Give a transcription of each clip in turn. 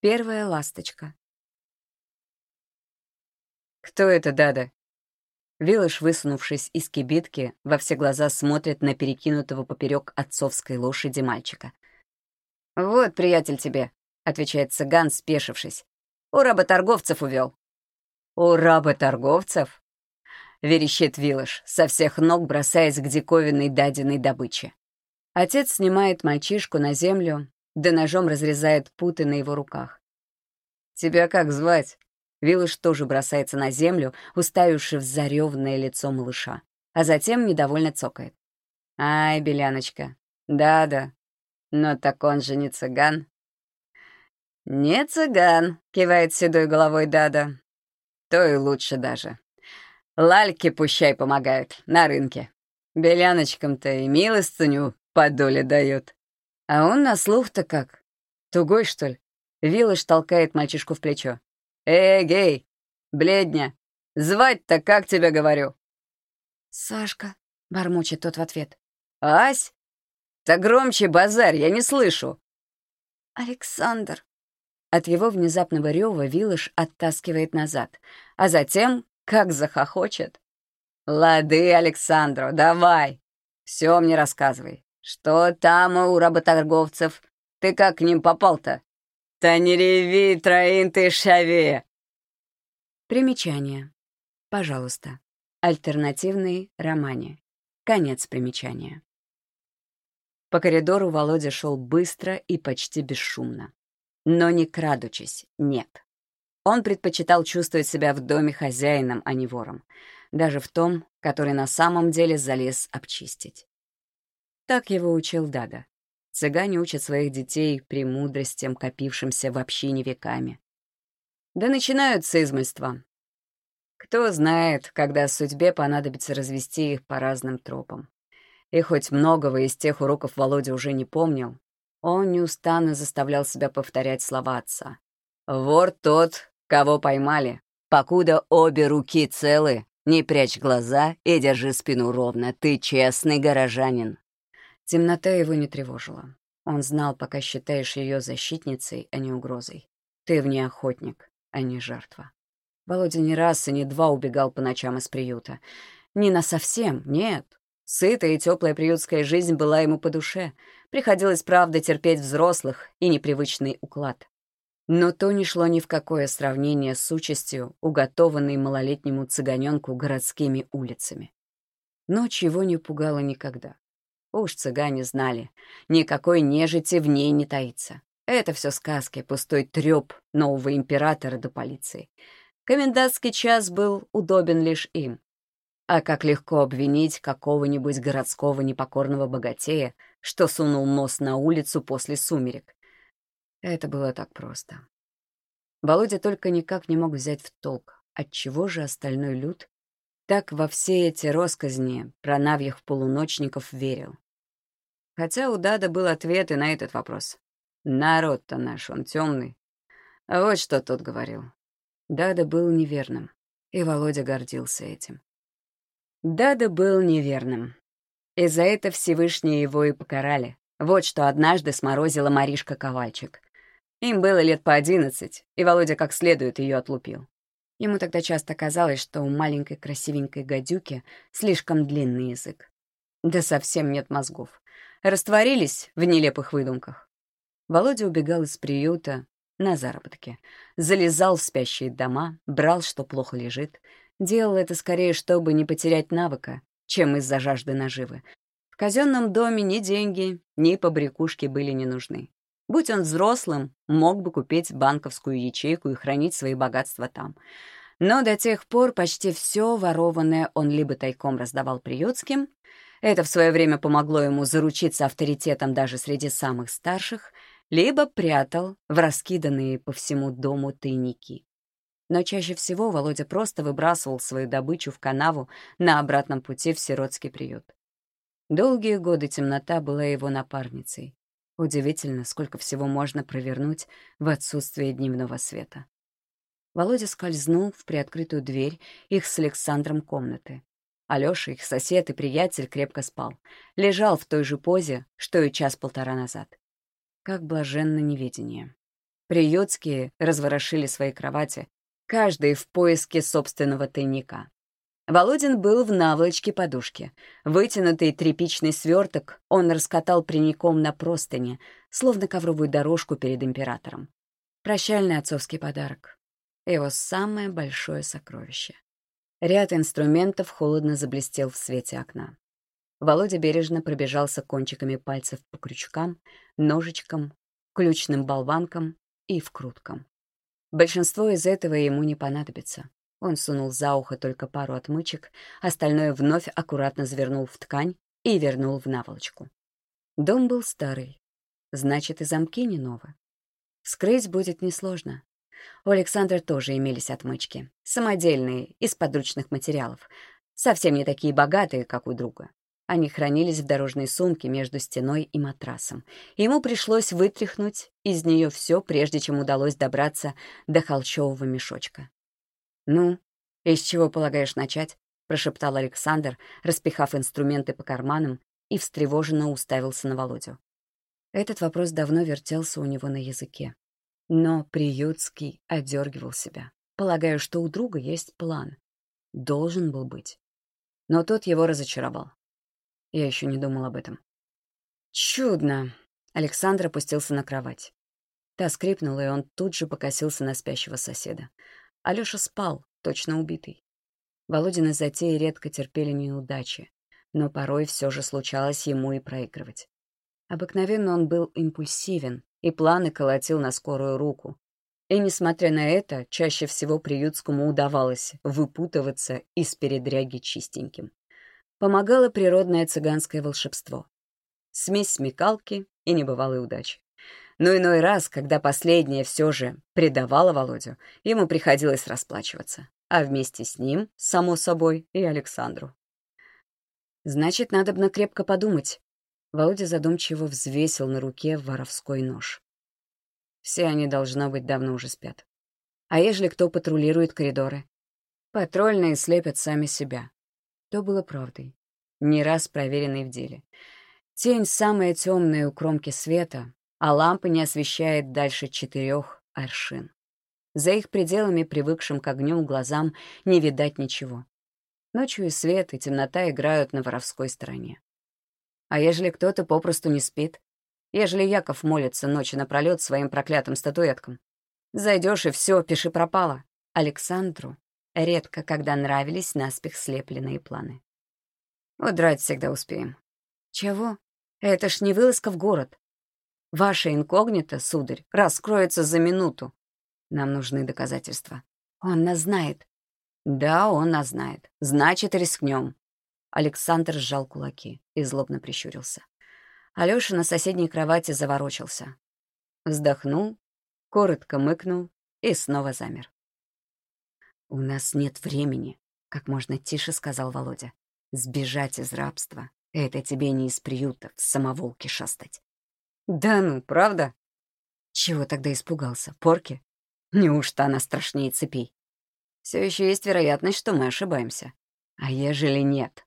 Первая ласточка. «Кто это, Дада?» Вилыш, высунувшись из кибитки, во все глаза смотрит на перекинутого поперек отцовской лошади мальчика. «Вот, приятель тебе», — отвечает цыган, спешившись. «У работорговцев увел». «У работорговцев?» — верещит Вилыш, со всех ног бросаясь к диковинной дадиной добыче. Отец снимает мальчишку на землю, да ножом разрезает путы на его руках. «Тебя как звать?» Вилыш тоже бросается на землю, уставивши в зареванное лицо малыша, а затем недовольно цокает. «Ай, Беляночка, да-да, но так он же не цыган». «Не цыган», — кивает седой головой Дада. «То и лучше даже. Лальки пущай помогают на рынке. Беляночкам-то и милостыню по доле дают. А он на слух-то как? Тугой, что ли?» Вилыш толкает мальчишку в плечо. «Эй, гей, бледня, звать-то как тебя говорю?» «Сашка», — бормочет тот в ответ. «Ась? Да громче базарь, я не слышу». «Александр». От его внезапного рева Вилыш оттаскивает назад, а затем как захохочет. «Лады, Александру, давай, все мне рассказывай. Что там у работорговцев? Ты как к ним попал-то?» «Та не реви, троин ты шаве!» Примечание. Пожалуйста. Альтернативный романе. Конец примечания. По коридору Володя шел быстро и почти бесшумно. Но не крадучись, нет. Он предпочитал чувствовать себя в доме хозяином, а не вором. Даже в том, который на самом деле залез обчистить. Так его учил Дада. Цыгане учат своих детей премудростям, копившимся в общине веками. Да начинают с измольства. Кто знает, когда судьбе понадобится развести их по разным тропам. И хоть многого из тех уроков Володя уже не помнил, он неустанно заставлял себя повторять слова отца. «Вор тот, кого поймали. Покуда обе руки целы, не прячь глаза и держи спину ровно. Ты честный горожанин. Темнота его не тревожила. Он знал, пока считаешь ее защитницей, а не угрозой. Ты в ней охотник, а не жертва. Володя не раз и не два убегал по ночам из приюта. Не на совсем, нет. Сытая и теплая приютская жизнь была ему по душе. Приходилось, правда, терпеть взрослых и непривычный уклад. Но то не шло ни в какое сравнение с участью, уготованной малолетнему цыганенку городскими улицами. Ночь его не пугала никогда. Уж цыгане знали, никакой нежити в ней не таится. Это все сказки, пустой трёп нового императора до полиции. Комендантский час был удобен лишь им. А как легко обвинить какого-нибудь городского непокорного богатея, что сунул нос на улицу после сумерек. Это было так просто. Володя только никак не мог взять в толк, отчего же остальной люд так во все эти росказни про навьих полуночников верил. Хотя у Дада был ответ и на этот вопрос. Народ-то наш, он темный. А вот что тот говорил. Дада был неверным, и Володя гордился этим. Дада был неверным. И за это Всевышние его и покарали. Вот что однажды сморозила Маришка Ковальчик. Им было лет по одиннадцать, и Володя как следует ее отлупил. Ему тогда часто казалось, что у маленькой красивенькой гадюки слишком длинный язык. Да совсем нет мозгов. Растворились в нелепых выдумках. Володя убегал из приюта на заработки. Залезал в спящие дома, брал, что плохо лежит. Делал это скорее, чтобы не потерять навыка, чем из-за жажды наживы. В казенном доме ни деньги, ни побрякушки были не нужны. Будь он взрослым, мог бы купить банковскую ячейку и хранить свои богатства там. Но до тех пор почти все ворованное он либо тайком раздавал приютским, это в свое время помогло ему заручиться авторитетом даже среди самых старших, либо прятал в раскиданные по всему дому тайники. Но чаще всего Володя просто выбрасывал свою добычу в канаву на обратном пути в сиротский приют. Долгие годы темнота была его напарницей. Удивительно, сколько всего можно провернуть в отсутствие дневного света. Володя скользнул в приоткрытую дверь их с Александром комнаты. Алёша, их сосед и приятель, крепко спал. Лежал в той же позе, что и час-полтора назад. Как блаженно неведение. Приютские разворошили свои кровати, каждый в поиске собственного тайника. Володин был в наволочке подушки. Вытянутый тряпичный сверток он раскатал прямиком на простыне, словно ковровую дорожку перед императором. Прощальный отцовский подарок. Его самое большое сокровище. Ряд инструментов холодно заблестел в свете окна. Володя бережно пробежался кончиками пальцев по крючкам, ножичкам, ключным болванкам и вкруткам. Большинство из этого ему не понадобится. Он сунул за ухо только пару отмычек, остальное вновь аккуратно завернул в ткань и вернул в наволочку. Дом был старый, значит, и замки не новы. Вскрыть будет несложно. У Александра тоже имелись отмычки, самодельные, из подручных материалов, совсем не такие богатые, как у друга. Они хранились в дорожной сумке между стеной и матрасом. Ему пришлось вытряхнуть из нее все, прежде чем удалось добраться до холчевого мешочка. «Ну, из чего полагаешь начать?» — прошептал Александр, распихав инструменты по карманам и встревоженно уставился на Володю. Этот вопрос давно вертелся у него на языке. Но Приютский одергивал себя, полагая, что у друга есть план. Должен был быть. Но тот его разочаровал. Я еще не думал об этом. «Чудно!» — Александр опустился на кровать. Та скрипнула, и он тут же покосился на спящего соседа. Алёша спал, точно убитый. Володины затеи редко терпели неудачи, но порой все же случалось ему и проигрывать. Обыкновенно он был импульсивен и планы колотил на скорую руку. И, несмотря на это, чаще всего приютскому удавалось выпутываться из передряги чистеньким. Помогало природное цыганское волшебство. Смесь смекалки и небывалой удачи. Но иной раз, когда последняя все же предавала Володю, ему приходилось расплачиваться. А вместе с ним, само собой, и Александру. Значит, надо бы крепко подумать. Володя задумчиво взвесил на руке воровской нож. Все они, должно быть, давно уже спят. А ежели кто патрулирует коридоры? Патрульные слепят сами себя. То было правдой, не раз проверенной в деле. Тень самая темная у кромки света, а лампа не освещает дальше четырех аршин. За их пределами, привыкшим к огню глазам, не видать ничего. Ночью и свет, и темнота играют на воровской стороне. А ежели кто-то попросту не спит? Ежели Яков молится ночи напролёт своим проклятым статуэткам? Зайдешь и все, пиши пропало. Александру редко когда нравились наспех слепленные планы. Удрать всегда успеем. Чего? Это ж не вылазка в город. Ваше инкогнито, сударь, раскроется за минуту. Нам нужны доказательства. Он нас знает. Да, он нас знает. Значит, рискнем. Александр сжал кулаки и злобно прищурился. Алёша на соседней кровати заворочился. Вздохнул, коротко мыкнул и снова замер. «У нас нет времени», — как можно тише сказал Володя. «Сбежать из рабства — это тебе не из приюта в самоволке шастать. «Да ну, правда?» Чего тогда испугался? Порки? Неужто она страшнее цепей? Все еще есть вероятность, что мы ошибаемся. А ежели нет?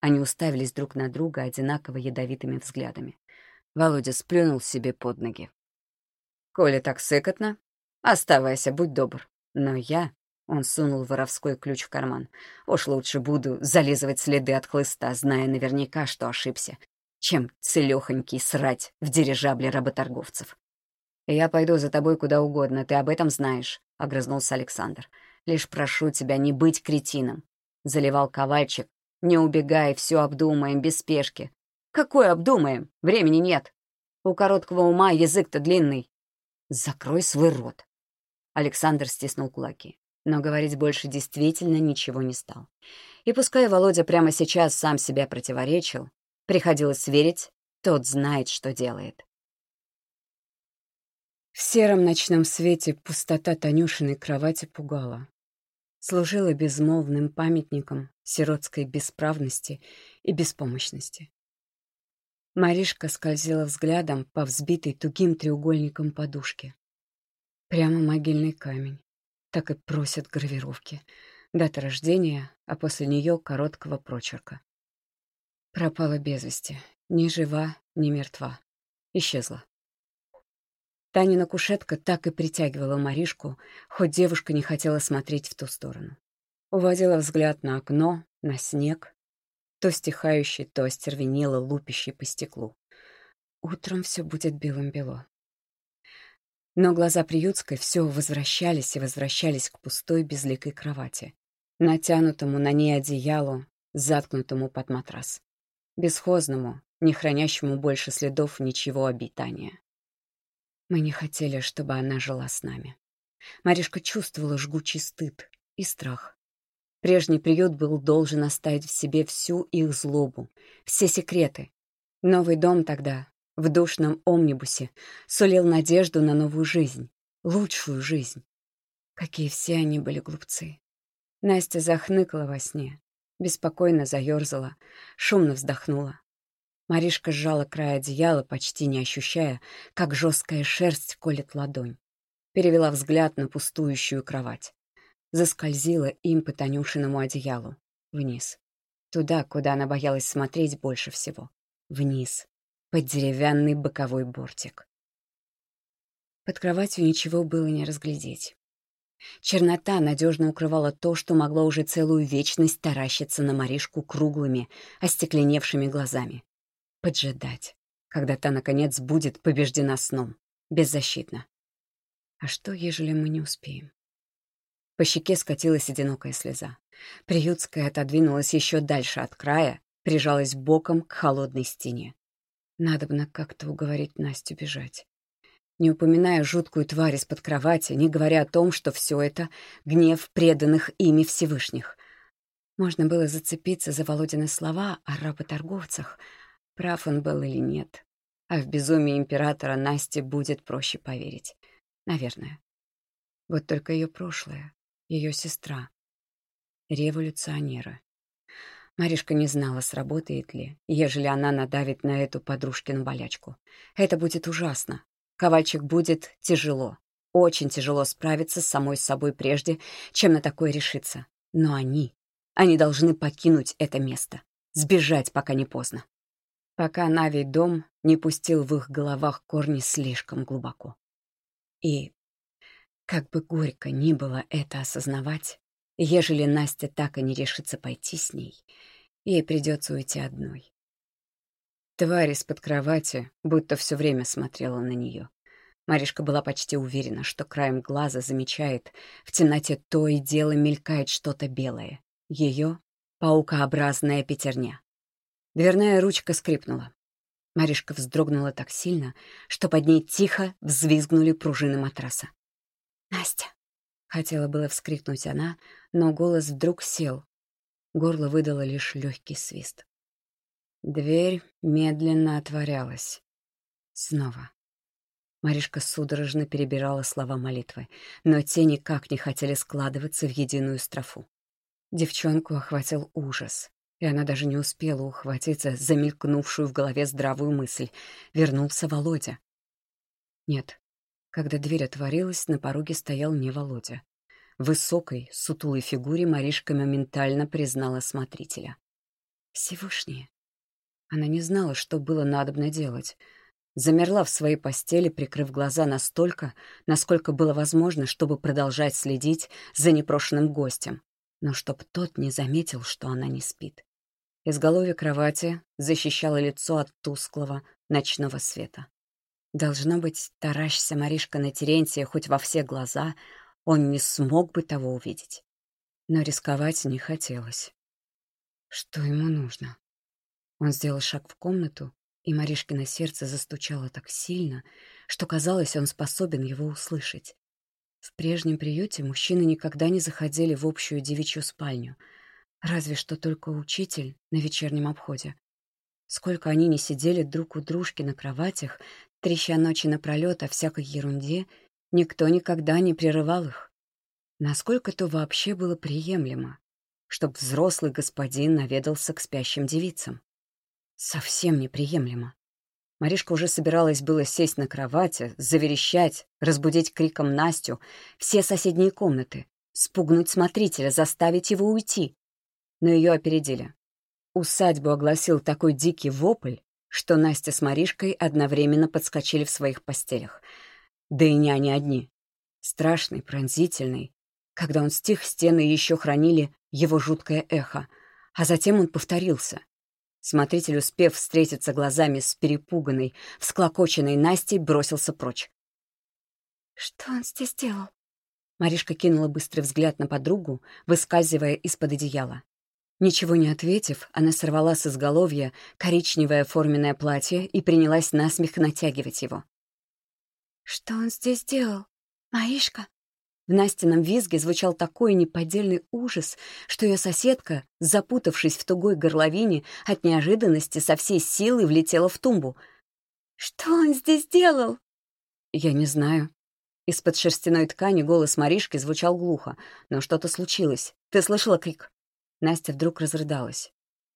Они уставились друг на друга одинаково ядовитыми взглядами. Володя сплюнул себе под ноги. «Коли так сыкотно, оставайся, будь добр. Но я...» — он сунул воровской ключ в карман. «Уж лучше буду зализывать следы от хлыста, зная наверняка, что ошибся, чем целёхонький срать в дирижабле работорговцев. «Я пойду за тобой куда угодно, ты об этом знаешь», — огрызнулся Александр. «Лишь прошу тебя не быть кретином», — заливал Ковальчик. «Не убегай, все обдумаем, без спешки». «Какой обдумаем? Времени нет. У короткого ума язык-то длинный». «Закрой свой рот». Александр стиснул кулаки, но говорить больше действительно ничего не стал. И пускай Володя прямо сейчас сам себя противоречил, Приходилось верить, тот знает, что делает. В сером ночном свете пустота Танюшиной кровати пугала. Служила безмолвным памятником сиротской бесправности и беспомощности. Маришка скользила взглядом по взбитой тугим треугольником подушке. Прямо могильный камень. Так и просят гравировки. Дата рождения, а после нее короткого прочерка. Пропала без вести. Ни жива, ни мертва. Исчезла. Танина кушетка так и притягивала Маришку, хоть девушка не хотела смотреть в ту сторону. Уводила взгляд на окно, на снег, то стихающий, то остервенело лупящий по стеклу. Утром все будет белым-бело. Но глаза приютской все возвращались и возвращались к пустой безликой кровати, натянутому на ней одеялу, заткнутому под матрас, бесхозному, не хранящему больше следов ничего обитания. Мы не хотели, чтобы она жила с нами. Маришка чувствовала жгучий стыд и страх. Прежний приют был должен оставить в себе всю их злобу, все секреты. Новый дом тогда в душном омнибусе сулил надежду на новую жизнь, лучшую жизнь. Какие все они были глупцы. Настя захныкала во сне, беспокойно заерзала, шумно вздохнула. Маришка сжала край одеяла, почти не ощущая, как жесткая шерсть колет ладонь. Перевела взгляд на пустующую кровать. Заскользила им по Танюшиному одеялу. Вниз. Туда, куда она боялась смотреть больше всего. Вниз под деревянный боковой бортик. Под кроватью ничего было не разглядеть. Чернота надежно укрывала то, что могло уже целую вечность таращиться на Маришку круглыми, остекленевшими глазами. Поджидать, когда та, наконец, будет побеждена сном, беззащитна. А что, ежели мы не успеем? По щеке скатилась одинокая слеза. Приютская отодвинулась еще дальше от края, прижалась боком к холодной стене. Надо бы как-то уговорить Настю бежать. Не упоминая жуткую тварь из-под кровати, не говоря о том, что все это — гнев преданных ими Всевышних. Можно было зацепиться за Володины слова о работорговцах, прав он был или нет. А в безумие императора Насте будет проще поверить. Наверное. Вот только ее прошлое, ее сестра, революционера. Маришка не знала, сработает ли, ежели она надавит на эту подружкину болячку. Это будет ужасно. Ковальчик будет тяжело, очень тяжело справиться с самой собой прежде, чем на такое решиться. Но они, они должны покинуть это место, сбежать, пока не поздно. Пока Навий дом не пустил в их головах корни слишком глубоко. И, как бы горько ни было это осознавать, Ежели Настя так и не решится пойти с ней, ей придется уйти одной. Тварь из-под кровати будто все время смотрела на нее. Маришка была почти уверена, что краем глаза замечает, в темноте то и дело мелькает что-то белое. Ее паукообразная пятерня. Дверная ручка скрипнула. Маришка вздрогнула так сильно, что под ней тихо взвизгнули пружины матраса. «Настя!» Хотела было вскрикнуть она, но голос вдруг сел. Горло выдало лишь легкий свист. Дверь медленно отворялась. Снова. Маришка судорожно перебирала слова молитвы, но те никак не хотели складываться в единую строфу. Девчонку охватил ужас, и она даже не успела ухватиться за мелькнувшую в голове здравую мысль. Вернулся Володя. Нет, когда дверь отворилась, на пороге стоял не Володя. В высокой, сутулой фигуре Маришка моментально признала смотрителя. Всевышнее. Она не знала, что было надобно делать. Замерла в своей постели, прикрыв глаза настолько, насколько было возможно, чтобы продолжать следить за непрошенным гостем, но чтоб тот не заметил, что она не спит. Изголовье кровати защищало лицо от тусклого ночного света. Должно быть, таращься Маришка на Терентия хоть во все глаза, он не смог бы того увидеть. Но рисковать не хотелось. Что ему нужно? Он сделал шаг в комнату, и Маришкино сердце застучало так сильно, что казалось, он способен его услышать. В прежнем приюте мужчины никогда не заходили в общую девичью спальню, разве что только учитель на вечернем обходе. Сколько они не сидели друг у дружки на кроватях, Треща ночи напролет о всякой ерунде, никто никогда не прерывал их. Насколько то вообще было приемлемо, чтоб взрослый господин наведался к спящим девицам? Совсем неприемлемо. Маришка уже собиралась было сесть на кровати, заверещать, разбудить криком Настю, все соседние комнаты, спугнуть смотрителя, заставить его уйти. Но ее опередили. Усадьбу огласил такой дикий вопль, что Настя с Маришкой одновременно подскочили в своих постелях. Да и не они одни. Страшный, пронзительный. Когда он стих, стены еще хранили его жуткое эхо, а затем он повторился. Смотритель, успев встретиться глазами с перепуганной, всклокоченной Настей, бросился прочь. «Что он здесь делал?» Маришка кинула быстрый взгляд на подругу, выскальзывая из-под одеяла. Ничего не ответив, она сорвала с изголовья коричневое форменное платье и принялась насмех натягивать его. «Что он здесь делал? Маришка?» В Настином визге звучал такой неподдельный ужас, что ее соседка, запутавшись в тугой горловине, от неожиданности со всей силы влетела в тумбу. «Что он здесь делал?» «Я не знаю». Из-под шерстяной ткани голос Маришки звучал глухо, но что-то случилось. Ты слышала крик? Настя вдруг разрыдалась.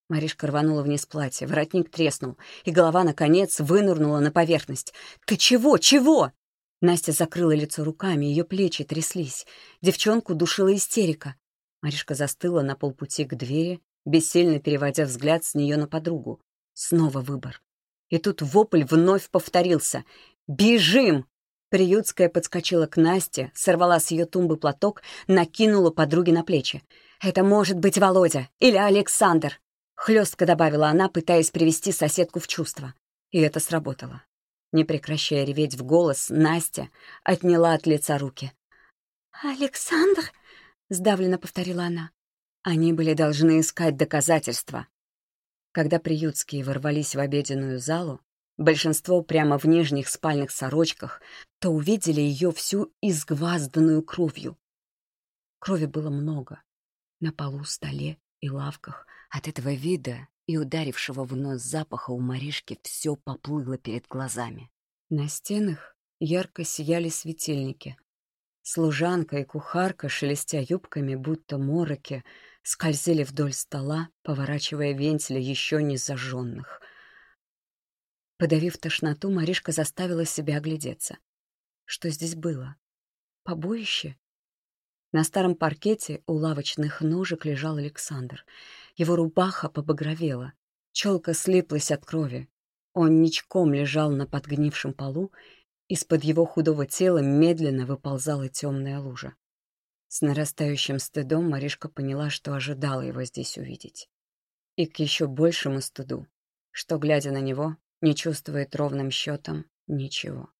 Маришка рванула вниз платье, воротник треснул, и голова, наконец, вынырнула на поверхность. «Ты чего? Чего?» Настя закрыла лицо руками, ее плечи тряслись. Девчонку душила истерика. Маришка застыла на полпути к двери, бессильно переводя взгляд с нее на подругу. Снова выбор. И тут вопль вновь повторился. «Бежим!» Приютская подскочила к Насте, сорвала с ее тумбы платок, накинула подруге на плечи. «Это может быть Володя или Александр!» Хлестко добавила она, пытаясь привести соседку в чувство. И это сработало. Не прекращая реветь в голос, Настя отняла от лица руки. «Александр?» — сдавленно повторила она. Они были должны искать доказательства. Когда приютские ворвались в обеденную залу, большинство прямо в нижних спальных сорочках, то увидели ее всю изгвазданную кровью. Крови было много. На полу, столе и лавках. От этого вида и ударившего в нос запаха у Маришки все поплыло перед глазами. На стенах ярко сияли светильники. Служанка и кухарка, шелестя юбками, будто мороки, скользили вдоль стола, поворачивая вентили еще не зажженных. Подавив тошноту, Маришка заставила себя оглядеться. Что здесь было? Побоище? На старом паркете у лавочных ножек лежал Александр. Его рубаха побагровела. Челка слиплась от крови. Он ничком лежал на подгнившем полу, из-под его худого тела медленно выползала темная лужа. С нарастающим стыдом Маришка поняла, что ожидала его здесь увидеть. И к еще большему стыду, что, глядя на него, не чувствует ровным счетом ничего.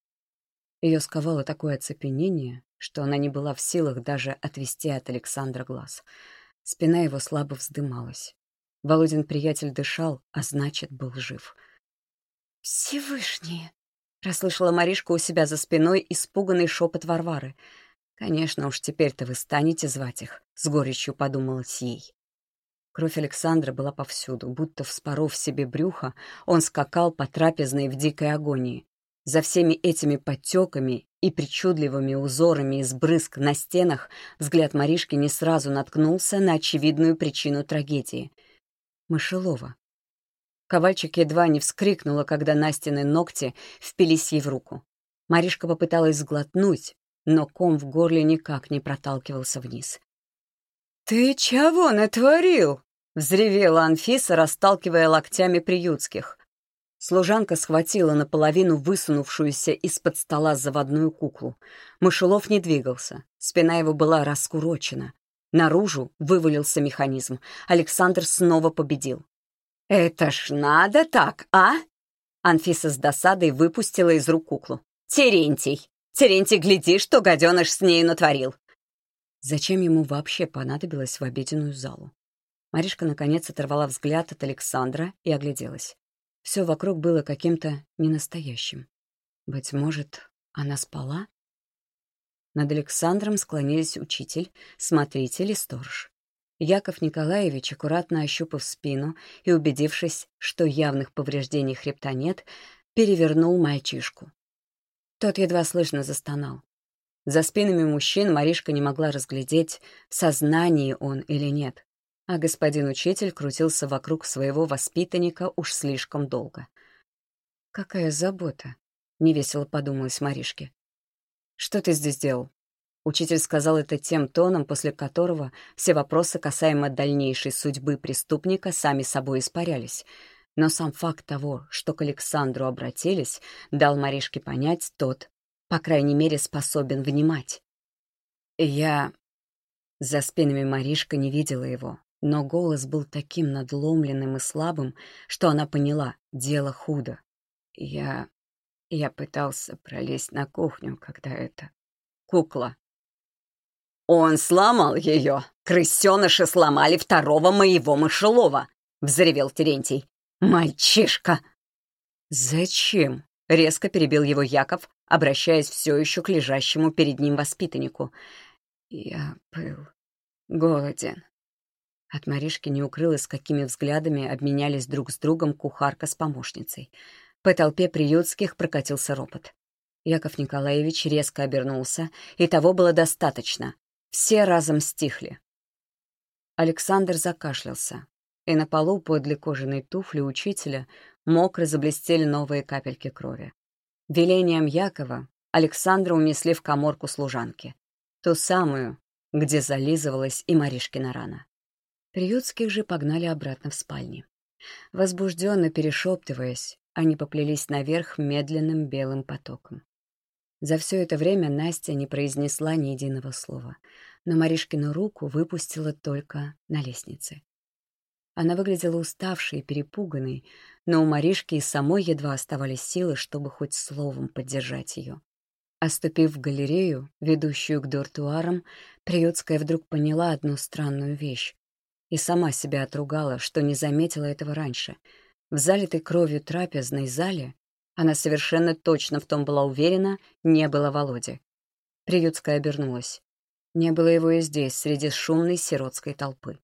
Ее сковало такое оцепенение, что она не была в силах даже отвести от Александра глаз. Спина его слабо вздымалась. Володин приятель дышал, а значит, был жив. «Всевышние!» — расслышала Маришка у себя за спиной испуганный шепот Варвары. «Конечно уж, теперь-то вы станете звать их», — с горечью подумала ей. Кровь Александра была повсюду, будто вспоров себе брюхо, он скакал по трапезной в дикой агонии. За всеми этими подтеками и причудливыми узорами из брызг на стенах взгляд Маришки не сразу наткнулся на очевидную причину трагедии. Мышелова. Ковальчик едва не вскрикнула, когда Настины ногти впились ей в руку. Маришка попыталась сглотнуть, но ком в горле никак не проталкивался вниз. «Ты чего натворил?» — взревела Анфиса, расталкивая локтями приютских. Служанка схватила наполовину высунувшуюся из-под стола заводную куклу. Мышелов не двигался, спина его была раскурочена. Наружу вывалился механизм. Александр снова победил. «Это ж надо так, а?» Анфиса с досадой выпустила из рук куклу. «Терентий! Терентий, гляди, что гаденыш с ней натворил!» Зачем ему вообще понадобилось в обеденную залу? Маришка наконец оторвала взгляд от Александра и огляделась. Все вокруг было каким-то ненастоящим. Быть может, она спала? Над Александром склонились учитель, смотритель и сторож. Яков Николаевич, аккуратно ощупав спину и убедившись, что явных повреждений хребта нет, перевернул мальчишку. Тот едва слышно застонал. За спинами мужчин Маришка не могла разглядеть, в сознании он или нет, а господин учитель крутился вокруг своего воспитанника уж слишком долго. «Какая забота!» — невесело подумалась Маришке. «Что ты здесь делал?» Учитель сказал это тем тоном, после которого все вопросы касаемо дальнейшей судьбы преступника сами собой испарялись. Но сам факт того, что к Александру обратились, дал Маришке понять, тот по крайней мере, способен внимать. Я... За спинами Маришка не видела его, но голос был таким надломленным и слабым, что она поняла — дело худо. Я... я пытался пролезть на кухню, когда это... Кукла. «Он сломал ее! Крысеныши сломали второго моего мышелова!» — взревел Терентий. «Мальчишка!» «Зачем?» — резко перебил его Яков, обращаясь все еще к лежащему перед ним воспитаннику. «Я был голоден». От Маришки не укрылось, какими взглядами обменялись друг с другом кухарка с помощницей. По толпе приютских прокатился ропот. Яков Николаевич резко обернулся, и того было достаточно. Все разом стихли. Александр закашлялся, и на полу подле кожаной туфли учителя мокро заблестели новые капельки крови. Велением Якова Александра унесли в коморку служанки, ту самую, где зализывалась и Маришкина рана. Приютских же погнали обратно в спальни. Возбужденно перешептываясь, они поплелись наверх медленным белым потоком. За все это время Настя не произнесла ни единого слова, но Маришкину руку выпустила только на лестнице. Она выглядела уставшей и перепуганной, но у Маришки и самой едва оставались силы, чтобы хоть словом поддержать ее. Оступив в галерею, ведущую к дортуарам, Приютская вдруг поняла одну странную вещь и сама себя отругала, что не заметила этого раньше. В залитой кровью трапезной зале она совершенно точно в том была уверена, не было Володи. Приютская обернулась. Не было его и здесь, среди шумной сиротской толпы.